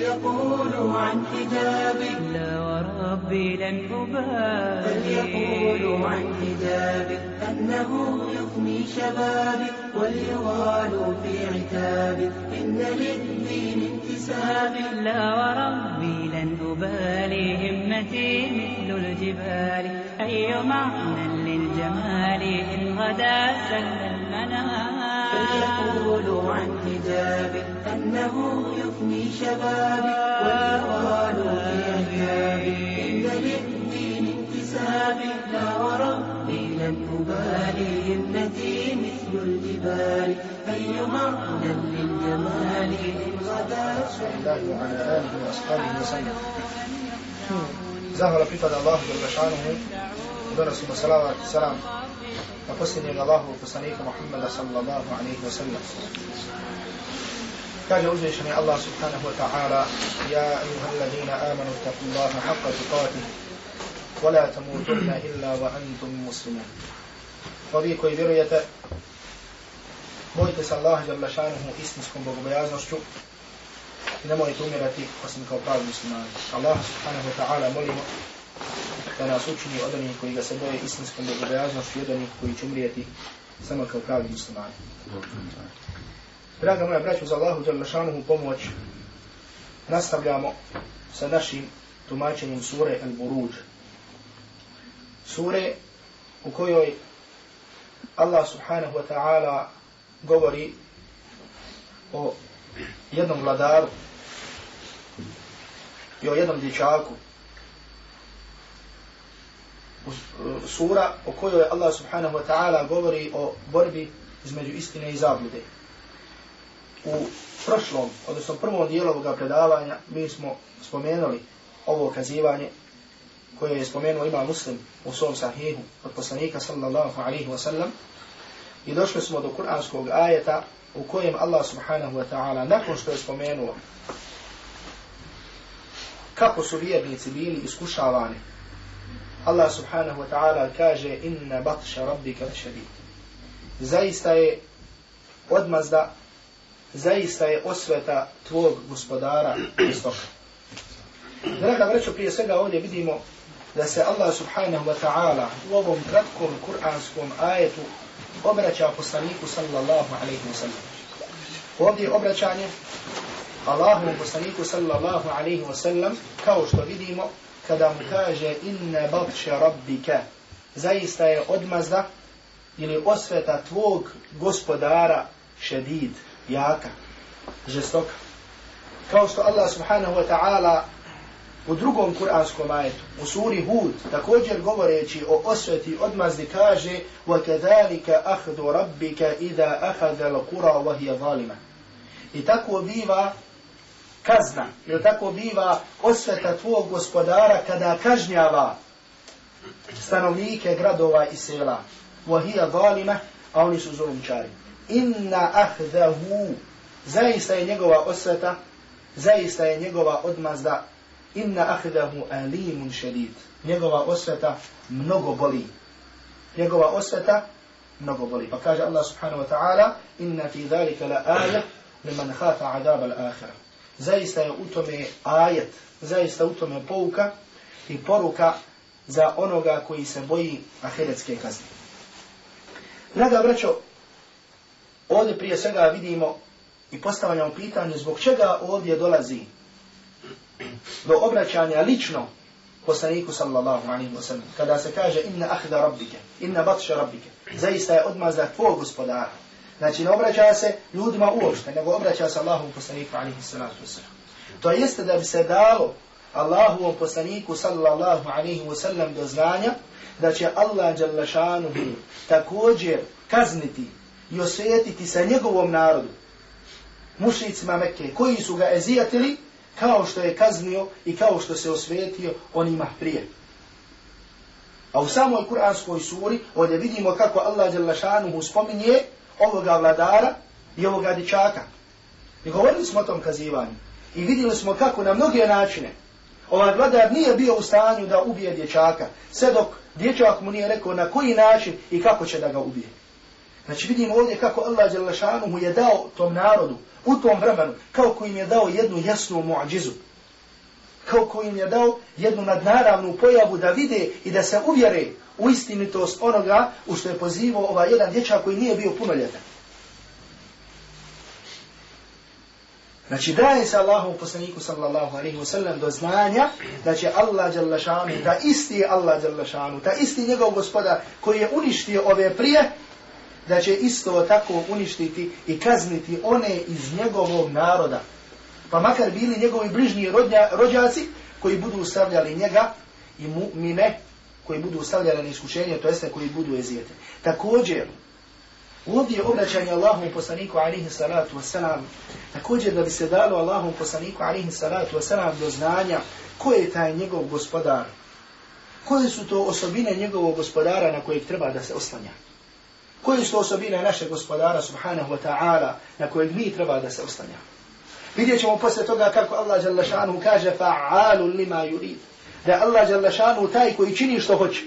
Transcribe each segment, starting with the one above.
بل يقولوا عن حجابك لا وربي لن أبالي. بل يقولوا عن حجابك أنه يفني شبابك وليغالوا في عتابك إن للدين انتسابك لا وربي لن أبالي. همتي مثل الجبال. أي معنى للجمال إن غدا سهل المنام؟ فليقولوا عن حجابك أنه يفني شبابك واليغالوا في عتابك إن للدين انتسابك لا وربي لن أبالي همتي مثل الجبال أي معنى للجمال إن غدا الله وعلى آله وأصحابه وسلم pripada Allahu Đelešanuhu i donosimo salavat i salam na posljednjem Allahovu poslanika Muhammeda sallallahu alaihi wa sallam. Kaže uzvišeni Allah subhanahu wa ta'ala Ja ayuha alladhina amanu taku Allaha haqqa tukatih wa la tamutunna illa wa antum muslimun. Pa Ovi koji vjerujete bojite se Allaha Đelešanuhu istinskom bogobojaznošću i nemojte umirati osim kao pravi muslimani. Allah subhanahu wa ta'ala molimo da nas učini od onih koji ga se boje istinskom bogobojaznošću i od onih koji će umrijeti samo kao pravi muslimani. Draga moja braću, za Allahu Đalešanuhu pomoć nastavljamo sa našim tumačenjem sure Al-Buruđ. Sure u kojoj Allah subhanahu wa ta'ala govori o jednom vladaru i o jednom dječaku. E, sura o kojoj Allah subhanahu wa ta'ala govori o borbi između istine i zablude. U prošlom, odnosno prvom dijelu ovoga predavanja, mi smo spomenuli ovo kazivanje koje je spomenuo ima muslim u svom sahihu od poslanika sallallahu alaihi wa sallam i došli smo do kuranskog ajeta u kojem Allah subhanahu wa ta'ala nakon što je spomenuo kako su vjernici bili iskušavani Allah subhanahu wa ta'ala kaže inna batša rabbika šadid zaista je odmazda zaista je osveta tvog gospodara istoka Draga vreću, prije svega ovdje vidimo da se Allah subhanahu wa ta'ala u ovom kratkom kuranskom ajetu obraća poslaniku sallallahu alaihi wa sallam. Ovdje obraćanje Allahovom poslaniku sallallahu alaihi wa sallam kao što vidimo kada mu kaže inna batša rabbika zaista je odmazda ili osveta tvog gospodara šedid, jaka, žestoka. Kao što Allah subhanahu wa ta'ala u drugom kuranskom ajetu, u suri Hud, također govoreći o osveti odmazdi kaže وَكَذَلِكَ أَخْدُ رَبِّكَ إِذَا أَخَذَ الْقُرَى وَهِيَ ظَالِمًا I tako biva kazna, ili tako biva osveta tvog gospodara kada kažnjava stanovnike gradova i sela. وَهِيَ ظَالِمًا A oni su zulumčari. Inna ahdahu Zaista je njegova osveta, zaista je njegova odmazda inna ahdahu alimun šedid. Njegova osveta mnogo boli. Njegova osveta mnogo boli. Pa kaže Allah subhanahu wa ta'ala inna fi dhalika la aja khafa adab al akhira. Zaista je u tome ajet, zaista u tome pouka i poruka za onoga koji se boji ahiretske kazne. Draga braćo, ovdje prije svega vidimo i postavljamo pitanje zbog čega ovdje dolazi do obraćanja lično poslaniku sallallahu alaihi wa sallam, kada se kaže inna ahda rabbike, inna batša rabbike, zaista je odmazda tvoj gospodara. Znači ne obraća se ljudima uopšte, nego obraća se Allahom poslaniku alihi salatu wasalam. To jeste da bi se dalo Allahovom poslaniku sallallahu alihi wa sallam do znanja, da će Allah jalla također kazniti i osvetiti sa njegovom narodu, mušicima Mekke, koji su ga ezijatili, kao što je kaznio i kao što se osvetio onima prije. A u samoj kuranskoj suri ovdje vidimo kako Allah Đelešanuhu spominje ovoga vladara i ovoga dičaka. I govorili smo o tom kazivanju. I vidjeli smo kako na mnoge načine ovaj vladar nije bio u stanju da ubije dječaka, sve dok dječak mu nije rekao na koji način i kako će da ga ubije. Znači vidimo ovdje kako Allah Đelešanuhu je dao tom narodu u tom vremenu, kao koji im je dao jednu jasnu muadžizu, kao koji im je dao jednu nadnaravnu pojavu da vide i da se uvjere u istinitost onoga u što je pozivao ovaj jedan dječak koji nije bio punoljetan. Znači daje se Allahom poslaniku sallallahu alaihi wa sallam do znanja da će Allah djelašanu, da isti je Allah djelašanu, da isti njegov gospodar koji je uništio ove prije, da će isto tako uništiti i kazniti one iz njegovog naroda. Pa makar bili njegovi bližnji rodnja, rođaci koji budu stavljali njega i mu'mine koji budu stavljali na iskušenje, to jeste koji budu ezijete. Također, Ovdje je obraćanje Allahom poslaniku alihi salatu wasalam. Također da bi se dalo Allahom poslaniku alihi salatu wasalam do znanja ko je taj njegov gospodar. Koje su to osobine njegovog gospodara na kojeg treba da se oslanja. Koje su to osobine naše gospodara subhanahu wa ta'ala na kojeg mi treba da se oslanja. Vidjet ćemo posle toga kako Allah jalla kaže fa'alu lima yurid. Da Allah jalla šanu taj koji čini što hoće.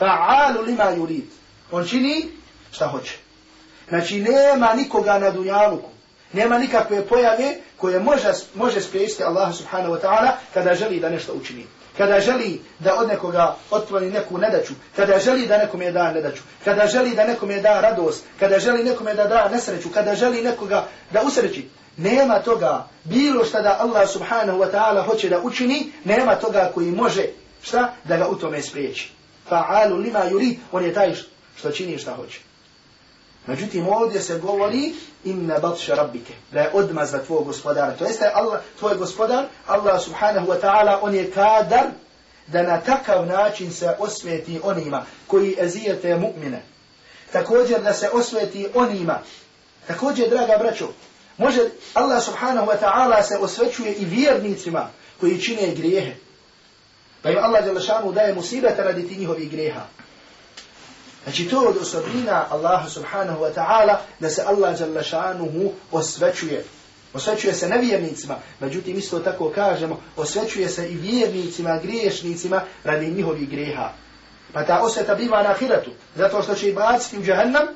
Fa'alu lima yurid. On čini šta hoće. Znači nema nikoga na dunjaluku, nema nikakve pojave koje može, može spriječiti Allah subhanahu wa ta'ala kada želi da nešto učini. Kada želi da od nekoga otkloni neku nedaću, kada želi da nekom je da nedaću, kada želi da nekom je da radost, kada želi nekom je da da nesreću, kada želi nekoga da usreći, nema toga, bilo šta da Allah subhanahu wa ta'ala hoće da učini, nema toga koji može šta da ga u tome spriječi. Fa'alu lima yurid, on je taj što čini šta hoće. Međutim, ovdje se govori inna batša rabbike, da je odmazda tvoj gospodara. To jeste Allah, tvoj gospodar, Allah subhanahu wa ta'ala, on je kadar da na takav način se osveti onima koji ezijete mu'mine. Također da se osveti onima. Također, draga braćo, može Allah subhanahu wa ta'ala se osvećuje i vjernicima koji čine grijehe. Pa im Allah daje musibete radi ti njihovih grijeha. Znači to od osobina Allaha subhanahu wa ta'ala da se Allah jalla šanuhu osvećuje. Osvećuje se nevjernicima, međutim isto tako kažemo, osvećuje se i vjernicima, griješnicima radi njihovih greha. Pa ta osveta biva na ahiretu, zato što će i baciti u jahannam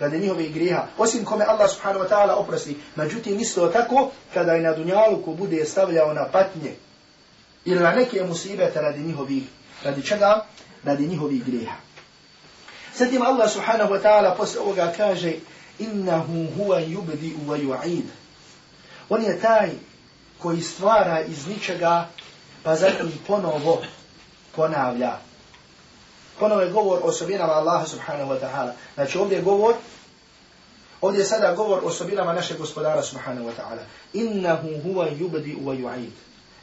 radi njihovih griha, Osim kome Allah subhanahu wa ta'ala oprosti. Međutim isto tako kada je na dunjaluku bude stavljao na patnje ili na neke musibete radi njihovih, radi čega? Radi njihovih griha. Zatim Allah subhanahu wa ta'ala posle ovoga kaže innahu huwa yubdi wa yu'id. On je taj koji stvara iz ničega pa zatim ponovo ponavlja. Ponovo je govor o osobinama Allaha subhanahu wa ta'ala. Znači ovdje je govor Ovdje je sada govor o osobinama našeg gospodara subhanahu wa ta'ala. Innahu huwa yubdi wa yu'id.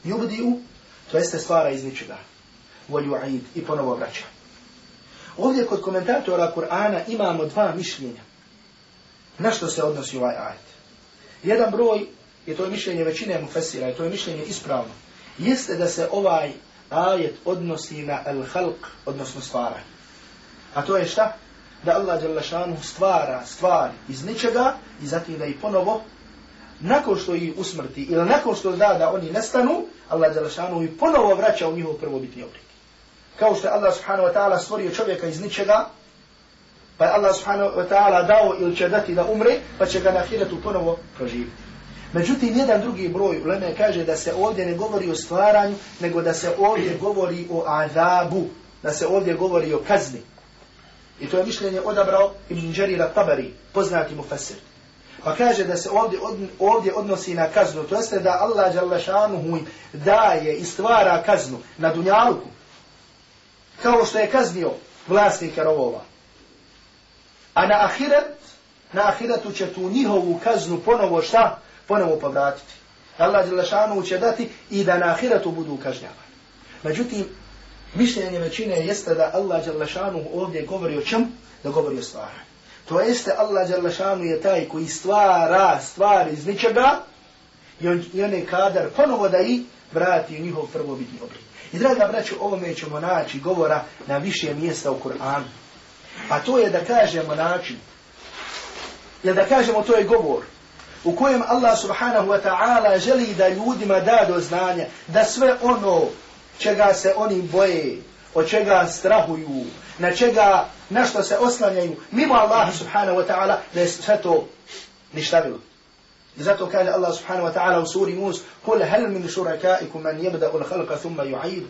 Yubdi to jeste stvara iz ničega. Wa yu'id i ponovo vraća. Ovdje kod komentatora Kur'ana imamo dva mišljenja. Na što se odnosi ovaj ajet? Jedan broj, je to je mišljenje većine mufesira, je to je mišljenje ispravno, jeste da se ovaj ajet odnosi na al-halq, odnosno stvara. A to je šta? Da Allah Đalešanu stvara stvar iz ničega i zatim da ih ponovo, nakon što ih usmrti ili nakon što da da oni nestanu, Allah Đalešanu ih ponovo vraća u njihov prvobitni oblik kao što je Allah subhanahu wa ta'ala stvorio čovjeka iz ničega, pa je Allah subhanahu wa ta'ala dao ili će dati da umre, pa će ga na hiretu ponovo proživiti. Međutim, jedan drugi broj uleme kaže da se ovdje ne govori o stvaranju, nego da se ovdje govori o azabu, da se ovdje govori o kazni. I to je mišljenje odabrao Ibn Đerira Tabari, poznati mu fasir. Pa kaže da se ovdje, od, ovdje odnosi na kaznu, to jeste da Allah šanuhu daje i stvara kaznu na dunjaluku, kao što je kaznio vlasnika rovova. A na ahiret, na ahiretu će tu njihovu kaznu ponovo šta? Ponovo povratiti. Allah Đelešanu će dati i da na ahiretu budu kažnjavani. Međutim, mišljenje većine jeste da Allah Đelešanu ovdje govori o čem? Da govori o stvaranju. To jeste Allah Đelešanu je taj koji stvara stvari iz ničega i on, i on je kadar ponovo da i vrati u njihov prvobitni oblik. I draga braću, ovome ćemo naći govora na više mjesta u Kur'anu. A to je da kažemo način, Jer da kažemo to je govor, u kojem Allah subhanahu wa ta'ala želi da ljudima da do znanja, da sve ono čega se oni boje, od čega strahuju, na čega, na što se oslanjaju, mimo Allaha subhanahu wa ta'ala, da je sve to ništavilo. Zato kaže Allah subhanahu wa ta'ala u suri Mus, kul hel min šurakaikum man jebda ul halka thumma ju'idu.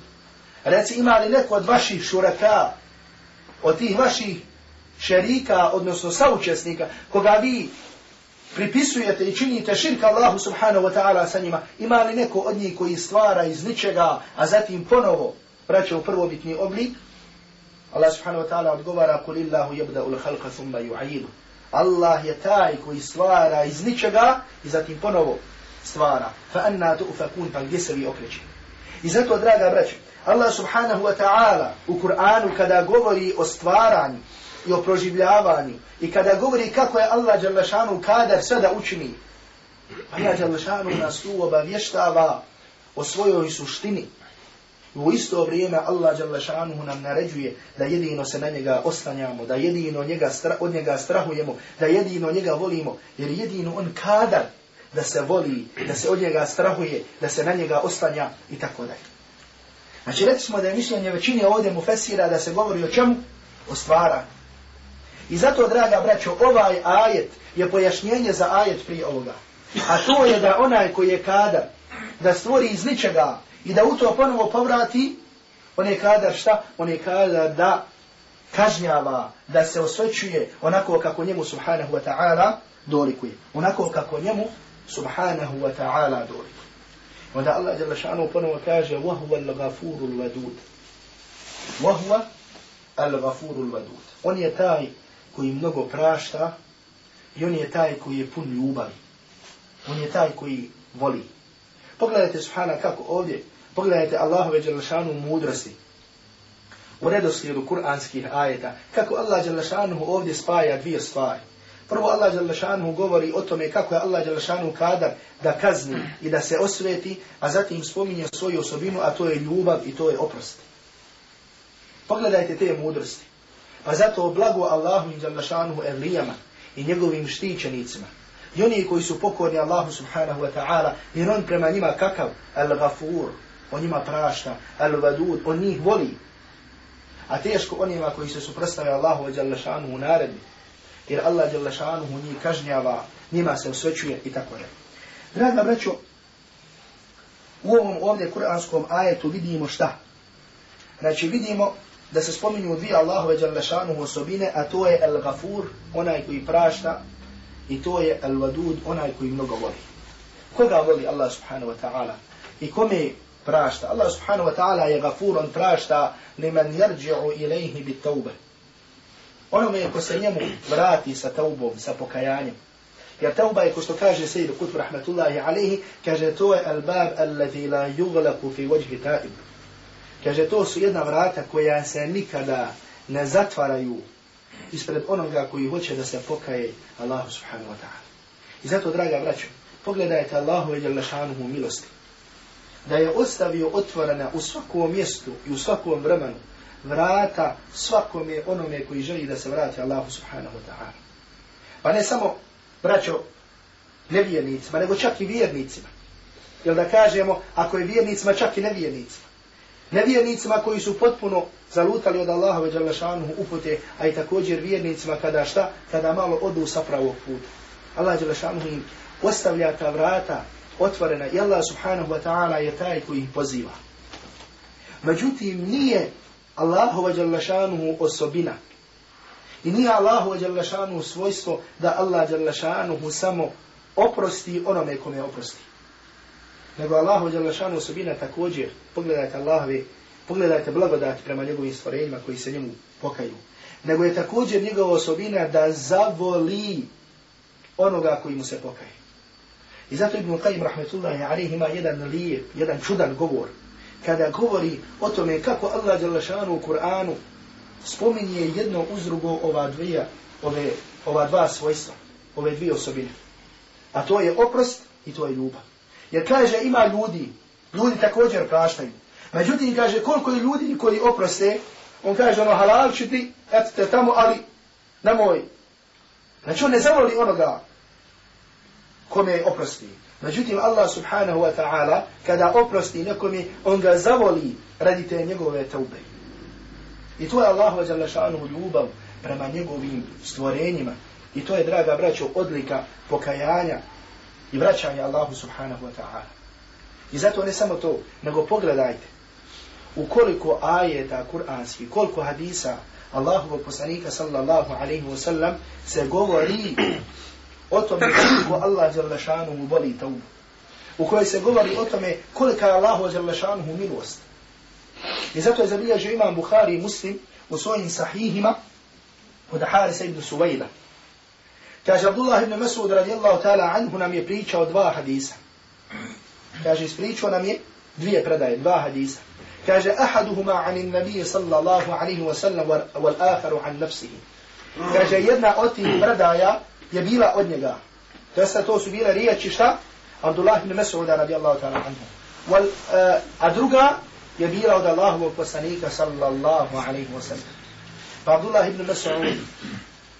Reci ima li neko od vaših šuraka, od tih vaših šerika, odnosno saučesnika, koga vi pripisujete i činite širk Allahu subhanahu wa ta'ala sa njima, ima li neko od njih koji stvara iz ničega, a zatim ponovo vraća u prvobitni oblik? Allah subhanahu wa ta'ala odgovara, kul illahu jebda ul halka thumma ju'idu. Allah je taj koji stvara iz ničega i zatim ponovo stvara. Fa anna tu'fakun, pa gdje se vi okreći? I zato, draga braće, Allah subhanahu wa ta'ala u Kur'anu kada govori o stvaranju i o proživljavanju i kada govori kako je Allah Đalešanu kadar sada učini, Allah Đalešanu nas tu obavještava o svojoj suštini. U isto vrijeme Allah Đalešanu nam naređuje da jedino se na njega oslanjamo, da jedino njega od njega strahujemo, da jedino njega volimo, jer jedino on kadar da se voli, da se od njega strahuje, da se na njega oslanja i tako dalje. Znači, smo da je mišljenje većine ovdje mu fesira da se govori o čemu? O stvaranju. I zato, draga braćo, ovaj ajet je pojašnjenje za ajet prije ovoga. A to je da onaj koji je kadar, da stvori iz ničega i da u to ponovo povrati, on je kadar šta? On je kadar da kažnjava, da se osvećuje onako kako njemu subhanahu wa ta'ala dolikuje. Onako kako njemu subhanahu wa ta'ala dolikuje. Onda Allah jalla šanu ponovo kaže وَهُوَ الْغَفُورُ الْوَدُودِ وَهُوَ الْغَفُورُ الْوَدُودِ On je taj koji mnogo prašta i on je taj koji je pun ljubavi. On je taj koji voli. Pogledajte subhana kako ovdje, pogledajte Allahove jalla šanu mudrosti u redoslijedu kuranskih ajeta, kako Allah jalla šanu ovdje spaja dvije stvari. Prvo Allah Đalešanu govori o tome kako je Allah Đalešanu kadar da kazni i da se osveti, a zatim spominje svoju osobinu, a to je ljubav i to je oprost. Pogledajte te mudrosti. Pa zato blago Allahu i Đalešanu evlijama i njegovim štićenicima. I oni koji su pokorni Allahu subhanahu wa ta'ala, jer on prema njima kakav? Al-Ghafur, on njima prašta, Al-Vadud, on njih voli. A teško onima koji se suprostavaju Allahu i Đalešanu u naredbi jer Allah djela šanuhu njih kažnjava, njima se osvećuje i tako je. Draga braćo, u ovom ovdje kuranskom ajetu vidimo šta? Znači vidimo da se spominju dvije Allahove djela osobine, a to je El Gafur, onaj koji prašta, i to je El Vadud, onaj koji mnogo voli. Koga voli Allah subhanahu wa ta'ala? I kome prašta? Allah subhanahu wa ta'ala je Gafur, on prašta liman yarđi'u ilaihi bit taube onome ko se njemu vrati sa taubom, sa pokajanjem. Jer tauba je, ko što kaže Sejdu Kutbu Rahmatullahi alaihi, kaže to je albab alladhi la yuglaku fi vajhi taib. Kaže to su jedna vrata koja se nikada ne zatvaraju ispred onoga koji hoće da se pokaje Allahu subhanahu wa ta'ala. I zato, draga braćo, pogledajte Allahu i Đalešanuhu milosti. Da je ostavio otvorena u svakom mjestu i u svakom vremenu vrata svakome onome koji želi da se vrati Allahu subhanahu wa ta'ala. Pa ne samo, braćo, nevjernicima, nego čak i vjernicima. Jel da kažemo, ako je vjernicima, čak i nevjernicima. Nevjernicima koji su potpuno zalutali od Allaha ve Đalešanuhu upute, a i također vjernicima kada šta? Kada malo odu sa pravog puta. Allah Đalešanuhu im ostavlja ta vrata otvorena i Allah subhanahu wa ta'ala je taj koji ih poziva. Međutim, nije Allahu wa jalla osobina. I nije Allahu wa svojstvo da Allah Đalešanuhu samo oprosti onome kome oprosti. Nego Allahu Đalešanu osobina također, pogledajte Allahove, pogledajte blagodati prema njegovim stvorenjima koji se njemu pokaju. Nego je također njegova osobina da zavoli onoga koji mu se pokaje. I zato Ibn Qajim rahmetullahi alaihi ima jedan lijep, jedan čudan govor kada govori o tome kako Allah Đalešanu u Kur'anu spominje jedno uz drugo ova, dvija, ove, ova dva svojstva, ove dvije osobine. A to je oprost i to je ljubav. Jer kaže ima ljudi, ljudi također praštaju. Međutim kaže koliko je ljudi koji oproste, on kaže ono halal ću ti, eto te tamo, ali nemoj. Znači on ne zavoli onoga kome oprosti. Međutim, Allah subhanahu wa ta'ala, kada oprosti nekome, on ga zavoli radi te njegove taube. I to je Allah wa šanuhu ljubav prema njegovim stvorenjima. I to je, draga braćo, odlika pokajanja i vraćanje Allahu subhanahu wa ta'ala. I zato ne samo to, nego pogledajte u koliko ajeta kuranski, koliko hadisa Allahovog poslanika sallallahu alaihi wa sallam se govori o tome koliko Allah jalla šanuhu boli taubu. U kojoj se govori o tome kolika je Allahu jalla šanuhu milost. I zato je zabilježio imam Bukhari i Muslim u svojim sahihima od Harisa ibn Suvejda. Kaže Abdullah ibn Masud radijallahu ta'ala anhu nam je pričao dva hadisa. Kaže ispričao nam je dvije predaje, dva hadisa. Kaže ahaduhuma an nabije sallallahu alaihi wa sallam wal akharu an nafsihi. Kaže jedna od tih predaja je bila od njega. To jeste to su bile riječi šta? Abdullah ibn Masud radijallahu ta'ala anhu. Wal, uh, a druga je bila od Allahovog poslanika sallallahu alaihi wa sallam. Pa Abdullah ibn Mas'ud,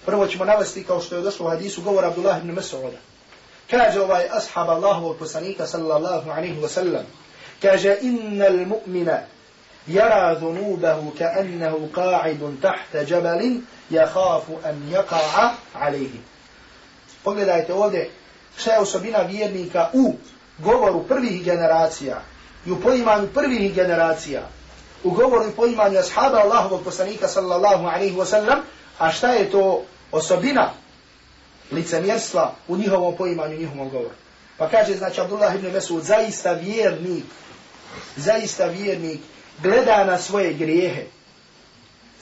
prvo ćemo navesti kao što je došlo u hadisu govor Abdullah ibn Mas'uda. Kaže ovaj ashab Allahovog poslanika sallallahu alaihi wa sallam, kaže innal mu'mina yara dhunubahu ka'annahu qa'idun tahta jabalin yakhafu an yaqa'a alayhi. Pogledajte ovdje šta je osobina vjernika u govoru prvih generacija i u poimanju prvih generacija, u govoru i poimanju ashaba Allahovog poslanika sallallahu alaihi wasallam, a šta je to osobina licemjerstva u njihovom poimanju, njihovom govoru. Pa kaže, znači, Abdullah ibn Mesud, zaista vjernik, zaista vjernik gleda na svoje grijehe.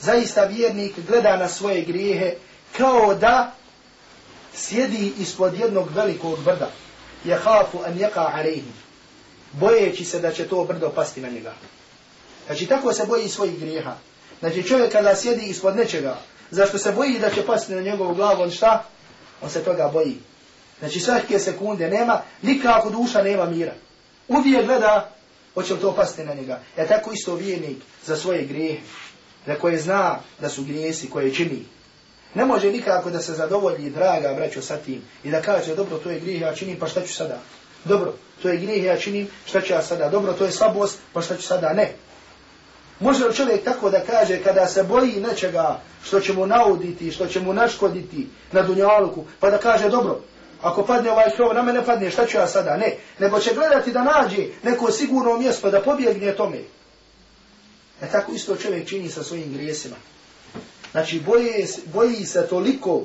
Zaista vjernik gleda na svoje grijehe kao da sjedi ispod jednog velikog brda. Je hafu an jeka alejhim bojeći se da će to brdo pasti na njega. Znači, tako se boji svojih grijeha. Znači, čovjek kada sjedi ispod nečega, zašto se boji da će pasti na njegovu glavu, on šta? On se toga boji. Znači, svake sekunde nema, nikako duša nema mira. Uvijek gleda, hoće li to pasti na njega. Je tako isto vijenik za svoje grijehe, za koje zna da su grijesi koje čini. Ne može nikako da se zadovolji, draga braćo, sa tim i da kaže, dobro, to je grijeh, ja činim, pa šta ću sada? Dobro, to je grijeh, ja činim, šta ću ja sada? Dobro, to je slabost, pa šta ću sada? Ne. Može li čovjek tako da kaže kada se boji nečega što će mu nauditi, što će mu naškoditi na dunjaluku, pa da kaže dobro, ako padne ovaj krov, na mene padne, šta ću ja sada? Ne. Nego će gledati da nađe neko sigurno mjesto da pobjegne tome. E tako isto čovjek čini sa svojim grijesima. Znači, boji, boji se toliko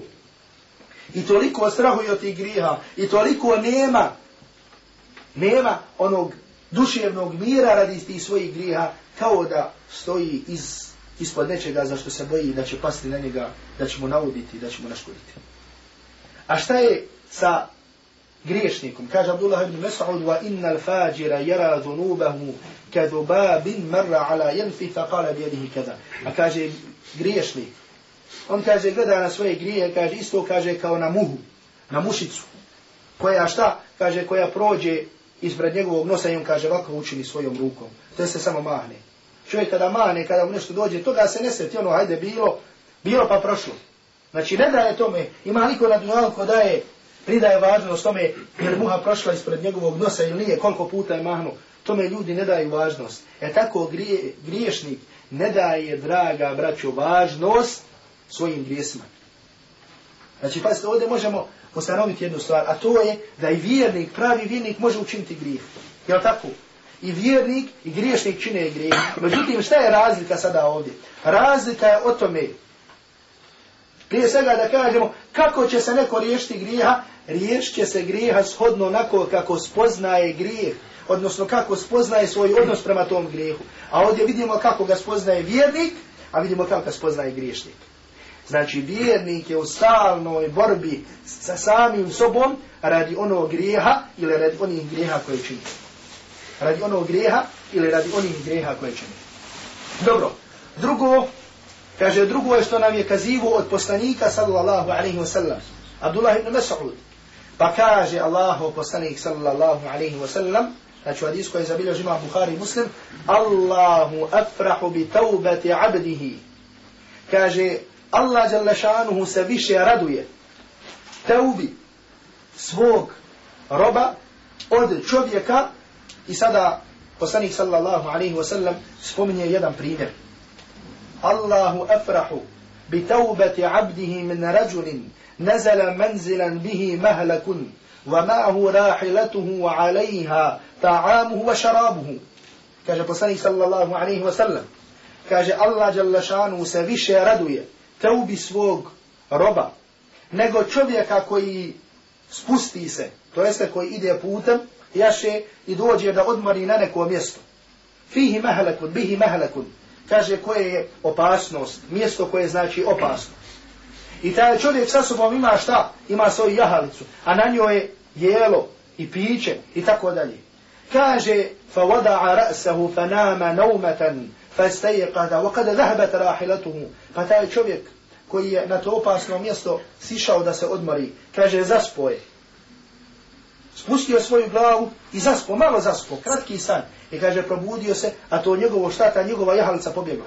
i toliko strahuje od tih griha i toliko nema nema onog duševnog mira radi tih svojih grijeha, kao da stoji iz, ispod nečega za što se boji da će pasti na njega, da će mu nauditi, da će mu naškoditi. A šta je sa griješnikom? Kaže Abdullah ibn Mas'ud, wa innal fajira yara dhunubahu kadhubabin marra ala yanfi fa qala bi yadihi kada. A kaže griješnik. On kaže gleda na svoje grije, kaže isto kaže kao na muhu, na mušicu. Koja šta? Kaže koja prođe ispred njegovog nosa i on kaže ovako učini svojom rukom. To se samo mahne. Čovjek kada mahne, kada mu nešto dođe, toga se ne sveti, ono, hajde, bilo, bilo pa prošlo. Znači, ne daje tome, ima niko na dunjalu ko daje, pridaje važnost tome, jer muha prošla ispred njegovog nosa ili nije, koliko puta je mahnu, tome ljudi ne daju važnost. E tako grije, griješnik ne daje, draga braćo, važnost svojim grijesima. Znači, pazite, ovdje možemo ustanoviti jednu stvar, a to je da i vjernik, pravi vjernik može učiniti grijeh. Je li tako? I vjernik i griješnik čine grijeh. Međutim, šta je razlika sada ovdje? Razlika je o tome, prije svega da kažemo, kako će se neko riješiti grijeha? Riješit će se grijeha shodno onako kako spoznaje grijeh, odnosno kako spoznaje svoj odnos prema tom grijehu. A ovdje vidimo kako ga spoznaje vjernik, a vidimo kako ga spoznaje griješnik. Znači, vjernik je u stalnoj borbi sa samim sobom radi onog grijeha ili radi onih grijeha koje čini. Radi onog grijeha ili radi onih grijeha koje čini. Dobro, drugo, kaže, drugo je što nam je kazivo od poslanika sallallahu alaihi wa sallam, Abdullah ibn Mas'ud. Pa kaže Allahu poslanik sallallahu alaihi wa sallam, znači u hadisku je zabilio žima Bukhari muslim, Allahu afrahu bi taubati abdihi. Kaže, Allah Đalešanuhu se više raduje te ubi svog roba od čovjeka i sada poslanik sallallahu alaihi wa sallam spominje jedan primjer. Allahu afrahu bi taubati abdihi min rajulin nazala manzilan bihi mahlakun wa ma'ahu rahilatuhu wa alaiha ta'amuhu wa šarabuhu. Kaže poslanik sallallahu alaihi wa sallam. Kaže Allah Đalešanuhu se više raduje teubi svog roba nego čovjeka koji spusti se to jeste koji ide putem jaše i dođe da odmori na neko mjesto fihi mahlakun bihi mahlakun kaže koje je opasnost mjesto koje znači opasno i taj čovjek sa sobom ima šta ima svoju jahalicu a na njoj je jelo i piće i tako dalje kaže فوضع رأسه فنام نومة فاستيقظ وقد ذهبت راحلته pa taj čovjek koji je na to opasno mjesto sišao da se odmori kaže zaspoje spustio svoju glavu i zaspo, malo zaspo, kratki san. I kaže, probudio se, a to njegovo šta, ta njegova jahalica pobjegla.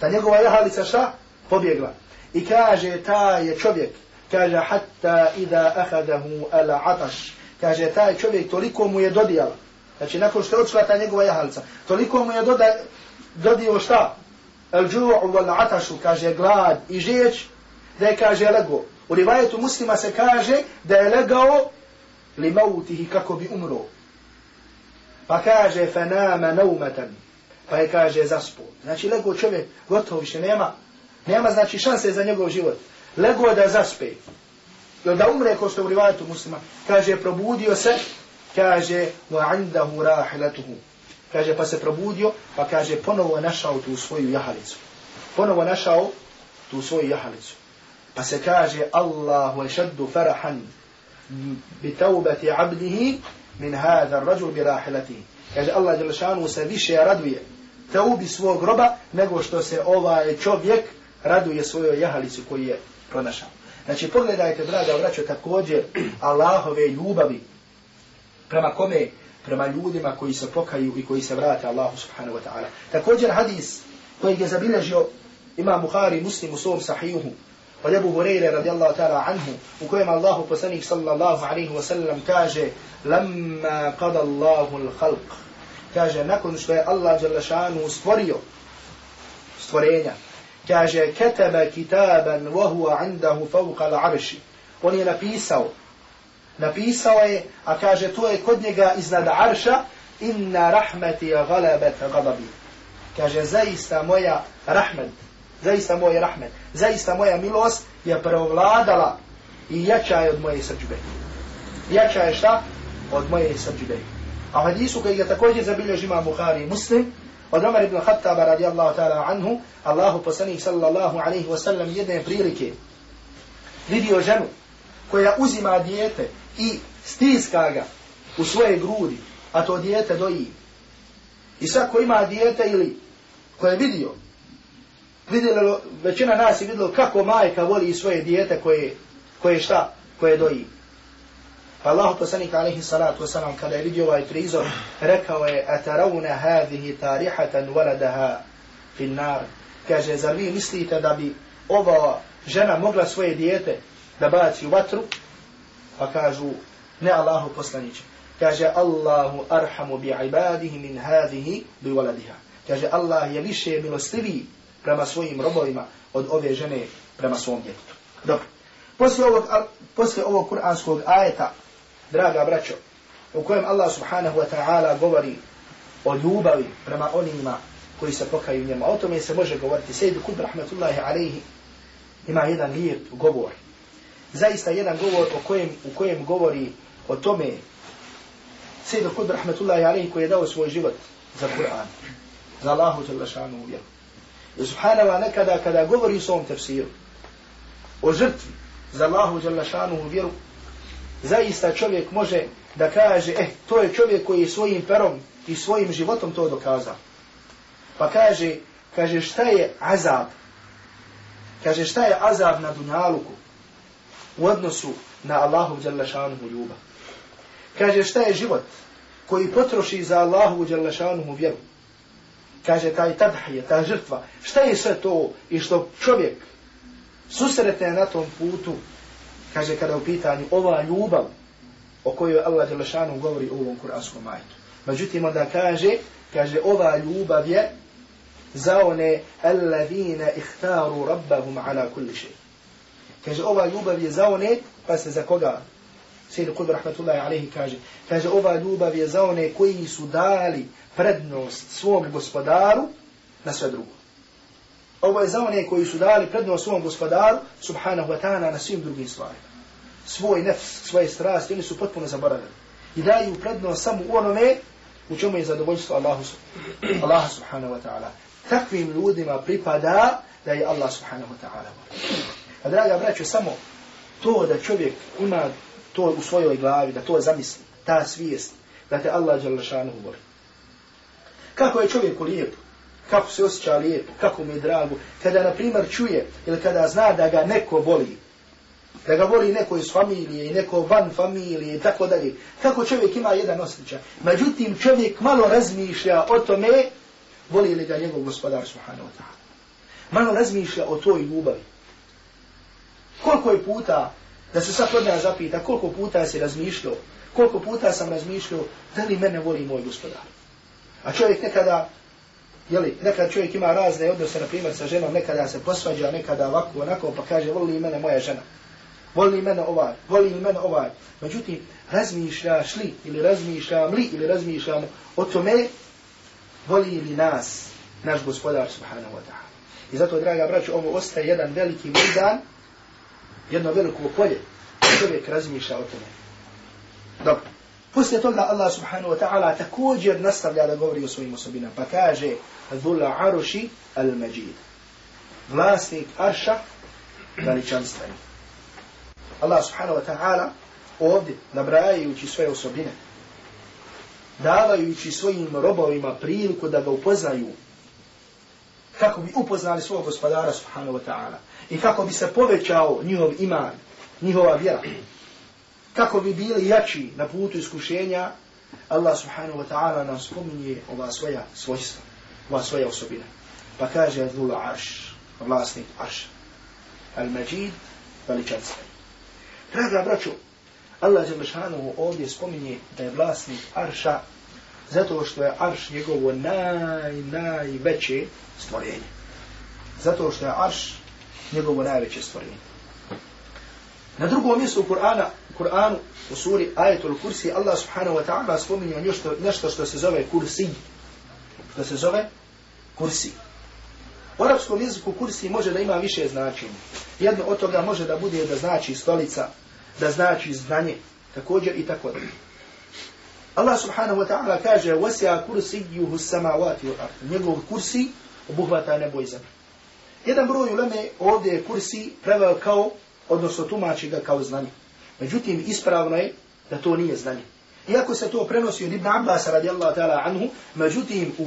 Ta njegova jahalica šta? Pobjegla. I kaže, ta je čovjek, kaže, hatta ida ahadahu ala ataš. Kaže, taj čovjek toliko mu je dodijala. Znači, nakon što je odšla ta njegova jahalica, toliko mu je doda, dodio šta? El džu'u wal atašu, kaže, glad i žijeć, da je, kaže, lego. U rivajetu muslima se kaže da je legao li mautihi kako bi umro. Pa kaže fanama naumatan. Pa je kaže zaspo. Znači lego čovjek gotovo više nema. Nema znači šanse za njegov život. Lego da zaspe. Ili da umre ko što u rivajetu muslima. Kaže probudio se Kaže wa indahu rahilatuhu. Kaže pa se probudio. Pa kaže ponovo našao tu svoju jahalicu. Ponovo našao tu svoju jahalicu. Pa se kaže Allahu je šaddu farahan بتوبة عبده من هذا الرجل براحلته kaže Allah Đelešanu se više raduje teubi svog groba nego što se ovaj čovjek raduje svojoj jahalici koji je pronašao. Znači pogledajte, draga braćo, također Allahove ljubavi prema kome? Prema ljudima koji se pokaju i koji se vrate Allahu subhanahu wa ta'ala. Također hadis koji je zabilježio ima Bukhari muslim u svom sahihu od Ebu Hureyre radijallahu ta'ala anhu, u kojem Allahu poslanik sallallahu alaihi wa sallam kaže, lamma qada Allahu l-khalq, kaže, nakon što je Allah Đalešanu stvorio stvorenja, kaže, ketaba kitaban wa huwa indahu fawqa al-arshi on je napisao, napisao je, a kaže, to je kod njega iznad arša, inna rahmeti galebet gadabi, kaže, zaista moja rahmet, zaista moj rahmet, zaista moja milost je preovladala i jača je od moje srđbe. Jača je šta? Od moje srđbe. A hadisu koji je također zabilježi ima Bukhari muslim, od Umar ibn Khattaba radijallahu ta'ala anhu, Allahu poslanih sallallahu alaihi wasallam jedne prilike vidio ženu koja uzima dijete i stiska ga u svoje grudi, a to dijete doji. I svako ima dijete ili ko je vidio vidjelo, većina nas je vidjelo kako majka voli svoje dijete koje, koje šta, koje doji. Pa Allah poslanik alaihi salatu wasalam kada je vidio ovaj prizor, rekao je, ataravuna hadihi tarihatan waladaha fin nar. Kaže, zar vi mislite da bi ova žena mogla svoje dijete da baci u vatru? Pa kažu, ne Allahu poslaniće. Kaže, Allahu arhamu bi ibadihi min hadihi bi waladiha. Kaže, Allah je više milostiviji prema svojim robovima od ove žene prema svom djetetu. Dobro. Poslije ovog, poslije ovog kuranskog ajeta, draga braćo, u kojem Allah subhanahu wa ta'ala govori o ljubavi prema onima koji se pokaju njema. O tome se može govoriti. Sejdu Kub rahmatullahi alaihi ima jedan lijep govor. Zaista jedan govor o kojem, u kojem govori o tome Sejdu Kudr Rahmetullahi alaihi koji je dao svoj život za Kur'an. Za Allahu tjelašanu uvjeru. I subhanallah nekada kada govori u svom tefsiru o žrtvi za Allahu Đalašanu vjeru, zaista čovjek može da kaže, eh, to je čovjek koji je svojim perom i svojim životom to dokazao. Pa kaže, kaže šta je azab? Kaže šta je azab na dunjaluku u odnosu na Allahu Đalašanu ljubav? Kaže šta je život koji potroši za Allahu Đalašanu vjeru? kaže taj tadhije, ta žrtva, šta je sve to i što čovjek susretne na tom putu, kaže kada u pitanju ova ljubav o kojoj Allah Đelešanu govori u ovom kuranskom majtu. Međutim, onda kaže, kaže ova ljubav je za one alladhina ihtaru rabbahum ala kulli şey. Kaže ova ljubav je za one, pa se za koga? Sejde Kudr Rahmatullahi Alehi kaže, kaže, ova ljubav je za one koji su dali prednost svom gospodaru na sve drugo. Ovo je za one koji su dali prednost svom gospodaru, subhanahu wa ta'ala, na svim drugim stvarima. Svoj nefs, svoje strasti, oni su potpuno zaboravili. I daju prednost samo u onome u čemu je zadovoljstvo Allahu, Allah subhanahu wa ta'ala. Takvim ljudima pripada da je Allah subhanahu wa ta'ala. A draga braćo, samo to da čovjek ima to u svojoj glavi, da to zamisli, ta svijest, da te Allah jalla šanu voli. Kako je čovjeku lijepo, kako se osjeća lijepo, kako mu je drago, kada na primjer čuje ili kada zna da ga neko voli, da ga voli neko iz familije i neko van familije i tako dalje, kako čovjek ima jedan osjećaj. Međutim, čovjek malo razmišlja o tome, voli li ga njegov gospodar subhanahu wa ta'ala. Malo razmišlja o toj ljubavi. Koliko je puta, da se sad od nas zapita, koliko puta se razmišljao, koliko puta sam razmišljao, da li mene voli moj gospodar. A čovjek nekada, jeli, nekada čovjek ima razne odnose, na primjer, sa ženom, nekada se posvađa, nekada ovako, onako, pa kaže, voli li mene moja žena. Voli li mene ovaj, voli li mene ovaj. Međutim, razmišljaš li, ili razmišljam li, ili razmišljam o tome, voli li nas, naš gospodar, subhanahu wa ta'ala. I zato, draga braću, ovo ostaje jedan veliki mejdan, jedno veliko polje, čovjek razmišlja o tome. Dobro. Poslije toga Allah subhanahu wa ta'ala također nastavlja da govori o svojim osobinama. Pa kaže, Dhula aruši al-majid. Vlasnik arša, veličanstveni. Allah subhanahu wa ta'ala ovdje, nabrajajući svoje osobine, davajući svojim robovima priliku da ga upoznaju, kako bi upoznali svog gospodara subhanahu wa ta'ala i kako bi se povećao njihov iman, njihova vjera, kako bi bili jači na putu iskušenja, Allah subhanahu wa ta'ala nam spominje ova svoja svojstva, ova svoja osobina. Pa kaže Dhul Arš, vlasnik Arš, Al-Majid, veličanstven. Draga braću, Allah Đelešanu ovdje spominje da je vlasnik Arša zato što je Arš njegovo naj, najveće stvorenje. Zato što je Arš njegovo najveće stvorenje. Na drugom mjestu u Kur'ana, Kur'anu, u suri Ajetul Kursi, Allah subhanahu wa ta'ala spominje nešto, nešto što se zove kursi. Što se zove kursi. U arapskom jeziku kursi može da ima više značenja. Jedno od toga može da bude da znači stolica, da znači znanje, također i tako dalje. Allah subhanahu wa ta'ala kaže وَسِعَ كُرْسِيُّهُ السَّمَاوَاتِ وَالْأَرْضِ Njegov kursi obuhvata nebo i zemlje. Jedan broj uleme ovdje je kursi preveo kao, odnosno tumači ga kao znanje. Međutim, ispravno je da to nije znanje. Iako se to prenosi od Ibn Abbas radijallahu ta'ala anhu, međutim u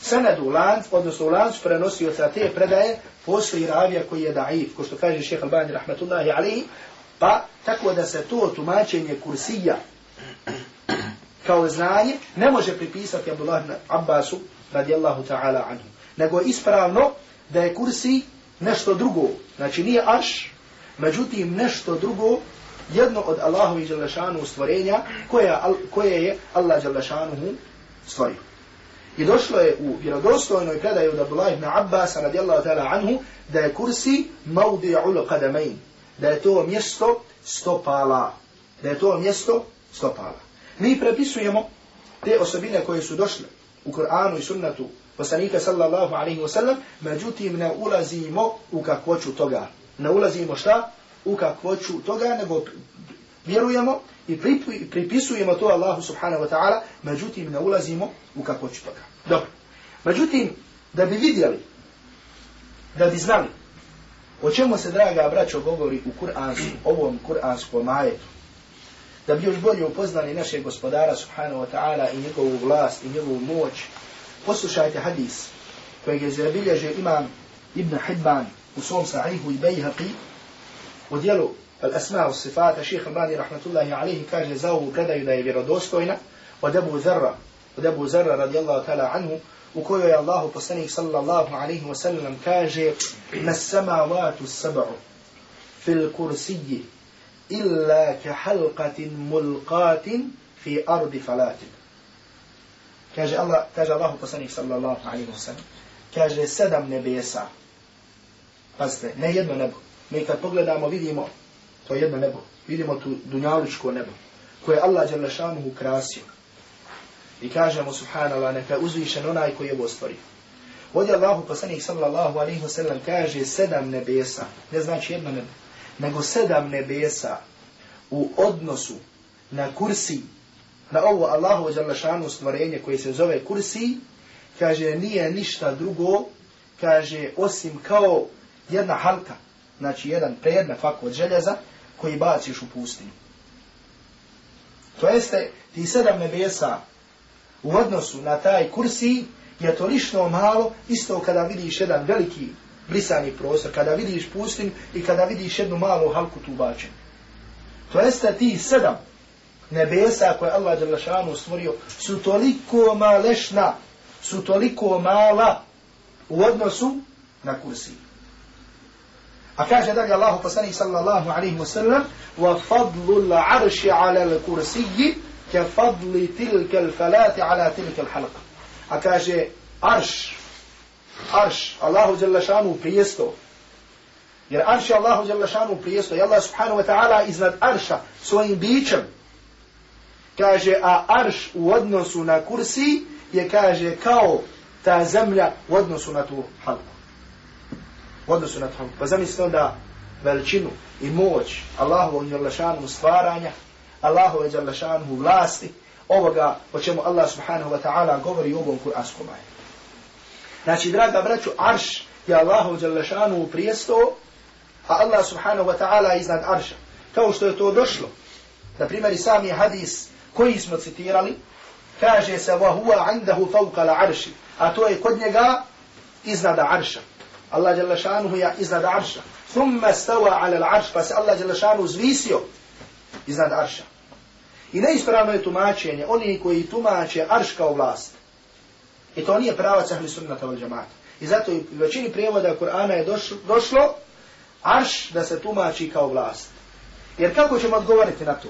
sanadu lanc, odnosno u lancu prenosio sa te predaje, postoji ravija koji je daif, ko što kaže šeha Albani rahmatullahi alihi, pa tako da se to tumačenje kursija kao znanje ne može pripisati Abdullah Abbasu radijallahu ta'ala anhu. Nego je ispravno da je kursi nešto drugo. Znači nije arš, međutim nešto drugo, jedno od Allahovi Đalešanu stvorenja koje, koje je Allah Đalešanu stvorio. I došlo je u vjerodostojnoj predaju od Abdullah ibn Abbas radijallahu ta'ala anhu da je kursi maudi'ul qadamain. Da je to mjesto stopala. Da je to mjesto stopala. Mi prepisujemo te osobine koje su došle u Kur'anu i sunnatu poslanika sallallahu alaihi wa sallam, međutim ne ulazimo u kakvoću toga. Ne ulazimo šta? U kakvoću toga, nego vjerujemo i pripisujemo to Allahu subhanahu wa ta'ala, međutim ne ulazimo u kakvoću toga. Dobro. Međutim, da bi vidjeli, da bi znali, o čemu se, draga braćo, govori u Kur'ansku, ovom kur'anskom ajetu, da bi još bolje upoznali našeg gospodara subhanahu wa ta'ala i njegovu vlast i njegovu moć, poslušajte hadis kojeg je zabilježio imam Ibn Hibban u svom sahihu i bejhaqi u dijelu al-asma u sifata šeha Albani rahmatullahi alihi kaže za ovu predaju da je vjerodostojna od Ebu Zerra od Ebu Zerra radijallahu ta'ala anhu u kojoj je Allahu poslanik sallallahu alaihi wa sallam kaže nas samavatu sab'u fil kursiji illa ka halqatin mulqatin fi ardi falatin. Kaže Allah, kaže Allah poslanik sallallahu alaihi wa sallam, kaže sedam nebesa. Pazite, ne jedno nebo. Mi kad pogledamo vidimo To je jedno nebo. Vidimo tu dunjaličko nebo koje Allah Đalešanu ukrasio. I kažemo subhanallah neka je uzvišen onaj koji je ovo stvorio. Ovdje Allahu poslanik sallallahu alaihi wa sallam kaže sedam nebesa, ne znači jedno nebo, nego sedam nebesa u odnosu na kursi, na ovo Allahu djelašanu stvorenje koje se zove kursi, kaže nije ništa drugo, kaže osim kao jedna halka, znači jedan predmet fako od željeza koji baciš u pustinu. To jeste, ti sedam nebesa u odnosu na taj kursi je to lišno malo, isto kada vidiš jedan veliki brisani prostor, kada vidiš pustin i kada vidiš jednu malu halku tu bačen. To jeste, ti sedam nebesa koje Allah Đalašanu stvorio su toliko malešna, su toliko mala u odnosu na kursi. A kaže dalje Allahu poslanik sallallahu alaihi wa sallam وَفَضْلُ الْعَرْشِ عَلَى الْكُرْسِيِّ كَفَضْلِ تِلْكَ الْفَلَاتِ عَلَى تِلْكَ الْحَلْقَ A kaže arš, arš, Allahu Đelešanu prijesto. Jer arš je Allahu Đelešanu prijesto. I Allah subhanahu wa ta'ala iznad arša svojim bićem. Kaže, a arš u odnosu na kursi je, kaže, kao ta zemlja u odnosu na tu halku u odnosu na tom. Pa zamislite onda veličinu i moć Allahovu Đelešanu stvaranja, Allahove Đelešanu vlasti, ovoga o čemu Allah subhanahu wa ta'ala govori u ovom kur'anskom ajetu. Znači, draga braću, arš je Allahov djelašanu prijesto, a Allah subhanahu wa ta'ala iznad arša. Kao što je to došlo. Na primjer, i sami hadis koji smo citirali, kaže se, wa huwa indahu fawqa arši, a to je kod njega iznad arša. Allah jalla je iznad arša. Thumma stava ala l'arš, pa se Allah jalla zvisio iznad arša. I neispravno je tumačenje, oni koji tumače arš kao vlast. I to nije pravac ahli sunnata wal džamata. I zato u većini prijevoda Kur'ana je došlo, došlo arš da se tumači kao vlast. Jer kako ćemo odgovoriti na to?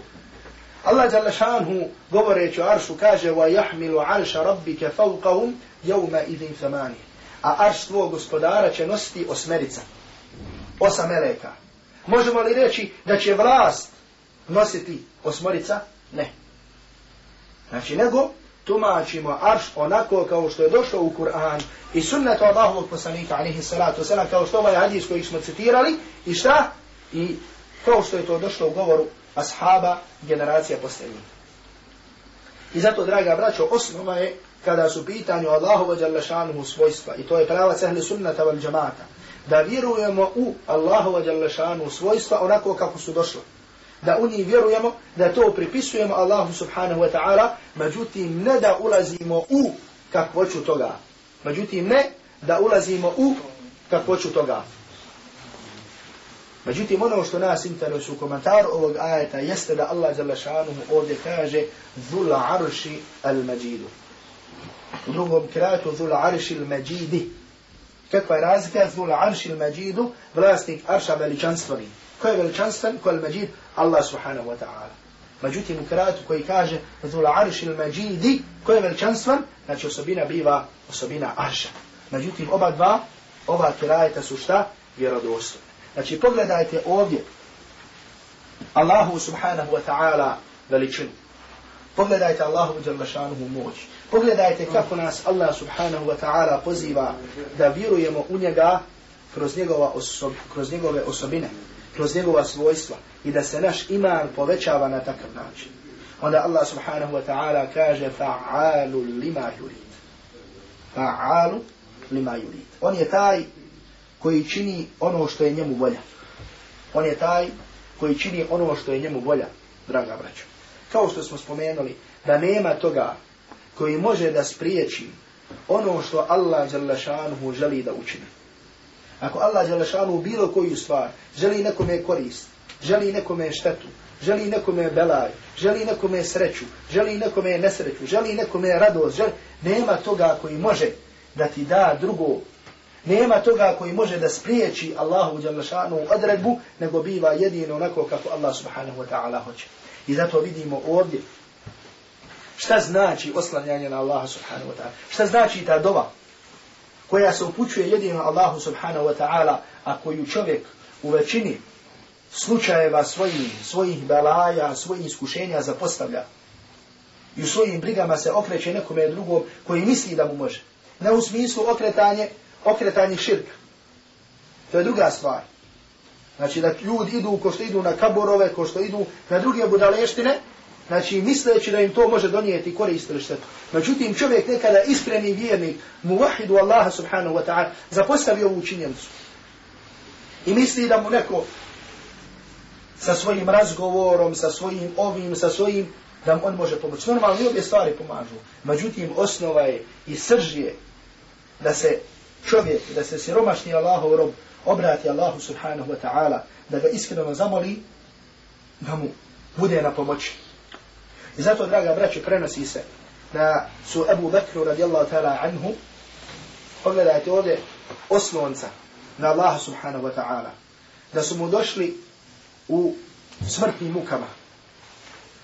Allah jalla šanuhu govoreći o aršu kaže وَيَحْمِلُ عَرْشَ رَبِّكَ فَوْقَهُمْ يَوْمَ إِذِنْ ثَمَانِهِ a arš tvojeg gospodara će nositi osmerica, osam meleka. Možemo li reći da će vlast nositi osmorica? Ne. Znači, nego tumačimo arš onako kao što je došlo u Kur'an i sunnetu Allahovog poslanika, alihi salatu wasalam, kao što ovaj hadis koji smo citirali, i šta? I kao što je to došlo u govoru ashaba generacija posljednjih. I zato, draga braćo, osnova je kada su pitanju Allahu djelašanuhu svojstva i to je prava ehli sunnata val džamata da vjerujemo u Allahu djelašanuhu svojstva onako kako su došla da u njih vjerujemo da to pripisujemo Allahu subhanahu wa ta'ala međutim ne da ulazimo u kakvoću toga međutim ne da ulazimo u kakvoću toga Međutim, ono što nas interesu u komentaru ovog ajeta jeste da Allah jalla šanuhu ovdje kaže Dhul arši al majidu. U drugom kratu Dhul arši al majidi. Kakva je razlika Dhul arši al majidu, vlasnik arša veličanstveni. Ko je veličanstven, ko je majid? Allah subhanahu wa ta'ala. Međutim, u kratu koji kaže zul arš il-Majidi, ko je veličanstven, znači osobina biva osobina arša. Međutim, oba dva, oba kirajeta su šta? Vjerodostojne. Znači pogledajte ovdje Allahu subhanahu wa ta'ala veličinu. Pogledajte Allahu dželmašanuhu moć. Pogledajte kako nas Allah subhanahu wa ta'ala poziva da vjerujemo u njega kroz, njegova osob, kroz njegove osobine, kroz njegova svojstva i da se naš iman povećava na takav način. Onda Allah subhanahu wa ta'ala kaže fa'alu lima yurid. Fa'alu lima yurid. On je taj koji čini ono što je njemu volja. On je taj koji čini ono što je njemu volja, draga braćo. Kao što smo spomenuli, da nema toga koji može da spriječi ono što Allah želi da učini. Ako Allah Đelešanu bilo koju stvar želi nekome korist, želi nekome štetu, želi nekome belaj, želi nekome sreću, želi nekome nesreću, želi nekome radost, želi... nema toga koji može da ti da drugo Nema toga koji može da spriječi Allahu Đelešanu odredbu, nego biva jedino onako kako Allah subhanahu wa ta'ala hoće. I zato vidimo ovdje šta znači oslanjanje na Allaha subhanahu wa ta'ala. Šta znači ta dova koja se upućuje jedino Allahu subhanahu wa ta'ala, a koju čovjek u većini slučajeva svojih, svojih belaja, svojih iskušenja zapostavlja. I u svojim brigama se okreće nekome drugom koji misli da mu može. Ne u smislu okretanje, okretanje širka. To je druga stvar. Znači da ljudi idu ko što idu na kaborove, ko što idu na druge budaleštine, znači misleći da im to može donijeti korist ili štetu. Međutim, čovjek nekada iskreni vjernik, muvahidu Allaha subhanahu wa ta'ala, zapostavi ovu činjenicu. I misli da mu neko sa svojim razgovorom, sa svojim ovim, sa svojim, da mu on može pomoći. Normalno, i obje stvari pomažu. Međutim, osnova je i srž je da se čovjek, da se siromašni Allahov rob obrati Allahu subhanahu wa ta'ala, da ga iskreno zamoli, da mu bude na pomoći. I zato, draga braću, prenosi se da su Ebu Bekru radijallahu ta'ala anhu, pogledajte ovdje oslonca na Allaha subhanahu wa ta'ala, da su mu došli u smrtnim mukama,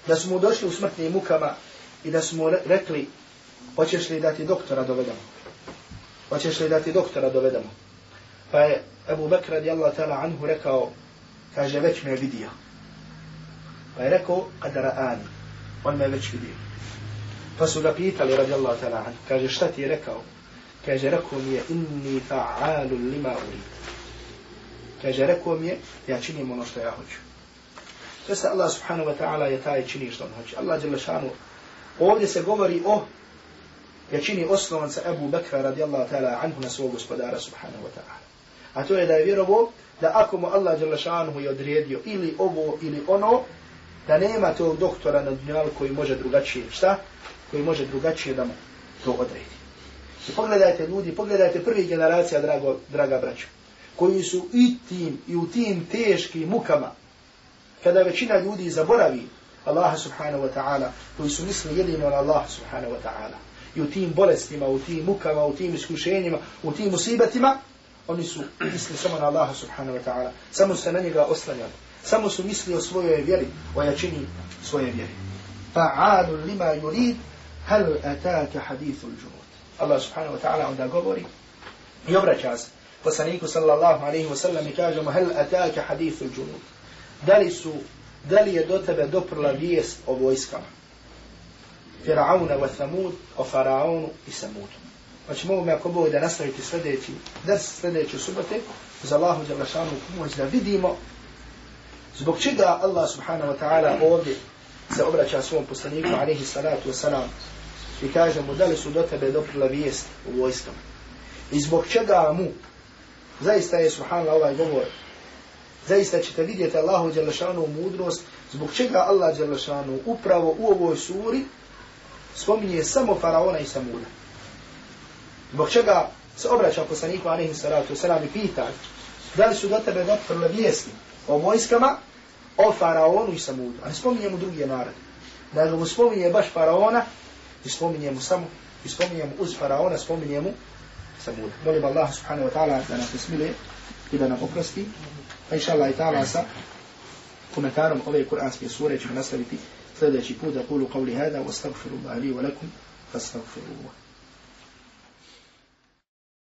da su mu došli u smrtnim mukama i da su mu rekli, hoćeš li da ti doktora dovedemo? Hoćeš li da ti doktora dovedemo? Pa je Ebu Bekr radijallahu ta'ala anhu rekao, kaže, već me vidio. Pa je rekao, kad ra'ani, on me već vidio. Pa su ga pitali radijallahu ta'ala kaže, šta ti je rekao? Kaže, rekao mi je, inni fa'alu lima urid. Kaže, rekao mi je, ja činim ono što ja hoću. To je Allah subhanahu wa ta'ala je taj čini što on hoće. Allah je šanu. Ovdje se govori o jačini osnovanca Ebu Bekra radijallahu ta'ala anhu na svog gospodara subhanahu wa ta'ala. A to je da je vjerovo da ako mu Allah Đelešanuhu je odredio ili ovo ili ono, da nema tog doktora na dunjalu koji može drugačije, šta? Koji može drugačije da mu to odredi. I pogledajte ljudi, pogledajte prvi generacija, drago, draga braća, koji su i tim i u tim teškim mukama, kada većina ljudi zaboravi Allaha subhanahu wa ta'ala, koji su mislili jedino na Allaha subhanahu wa ta'ala, i u tim bolestima, u tim mukama, u tim iskušenjima, u tim musibatima, oni su mislili samo na Allaha subhanahu wa ta'ala, samo se na njega oslanjali, samo su mislili o svojoj vjeri, o jačini svoje vjeri. Fa'alu lima yurid, hal ataka hadithu l-đumut. Allah subhanahu wa ta'ala onda govori i obraća se poslaniku sallallahu alaihi wa sallam i kaže mu hal ataka hadithu l-đumut. Da li su, da li je do tebe doprla vijest o vojskama? Firauna wa Thamud, o Faraonu i Samudu. Znači mogu me ako Bog da nastaviti sljedeći drs, sljedeće subote, za Allahu Đalašanu pomoć da vidimo zbog čega Allah subhanahu wa ta'ala ovdje se obraća svom poslaniku, alaihi salatu wa salam, i kaže mu da li su do tebe doprila vijest u vojskama. I zbog čega mu, zaista je subhanallah ovaj govor, zaista ćete vidjeti Allahu Đalašanu mudrost, zbog čega Allah Đalašanu upravo u ovoj suri spominje samo faraona i samuda. Zbog čega se obraća poslaniku alaihi Salatu wa Salam i pita da li su do tebe doprila vijesti o vojskama, o faraonu i samudu. A ne spominje mu drugi narod. Nego mu spominje baš faraona i spominje mu samo, i spominje mu uz faraona, spominje mu samuda. Molim Allah subhanahu wa ta'ala da nas smile i da nam oprosti. Pa inša Allah i ta'ala sa komentarom ove kuranske sure ćemo nastaviti sljedeći put da kulu qavli hada wa stagfiru li wa lakum fa